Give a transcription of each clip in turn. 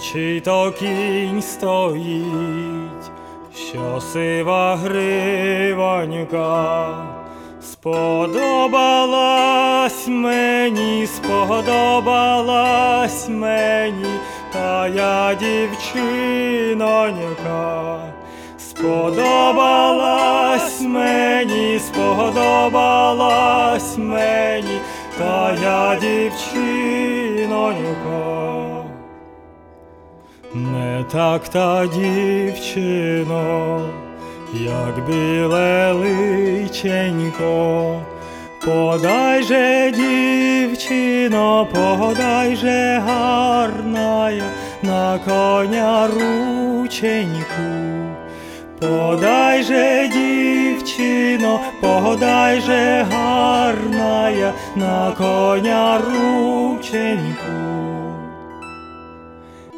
чи то кінь стоїть, що сива гривонька, сподобалась мені, сподобалась мені, та я дівчинонька. Сподобалась мені, сподобалась мені, та я дівчинонька. Не так та дівчино, як біле личенько. Подай же, дівчино, подай же гарная на коня рученьку. Подай же, дівчино, подай же гарная на коня рученьку.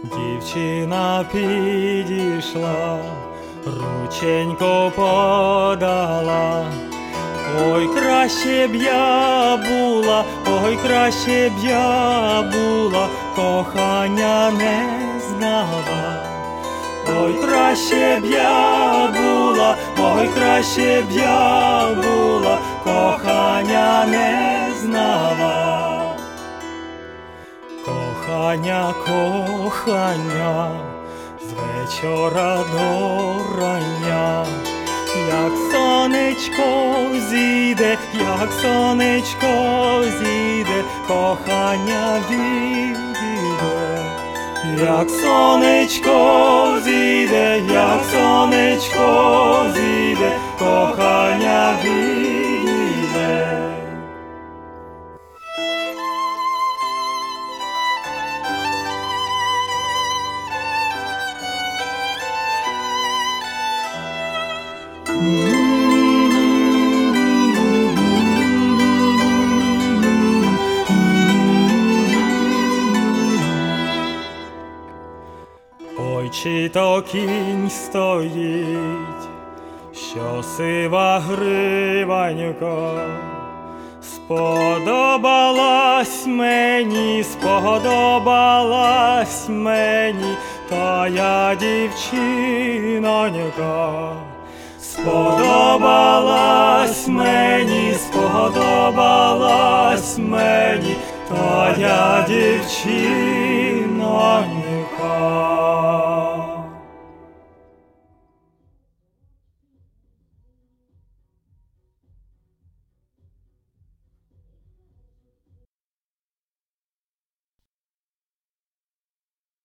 Дівчина підійшла, рученько подала. Ой, краще б я була, ой, краще б я була, кохання не знала. Ой, краще б я була, ой, краще б я була, кохання не знала. Кохання, кохання, з вечора до рання, як сонечко зійде, як сонечко зійде, кохання відійде, як сонечко зійде, як сонечко зійде, кохання відійде. Чи то кінь стоїть, що сива гриванька, сподобалась мені, сподобалась мені, та я дівчинонька. Сподобалась мені, сподобалась мені, та я.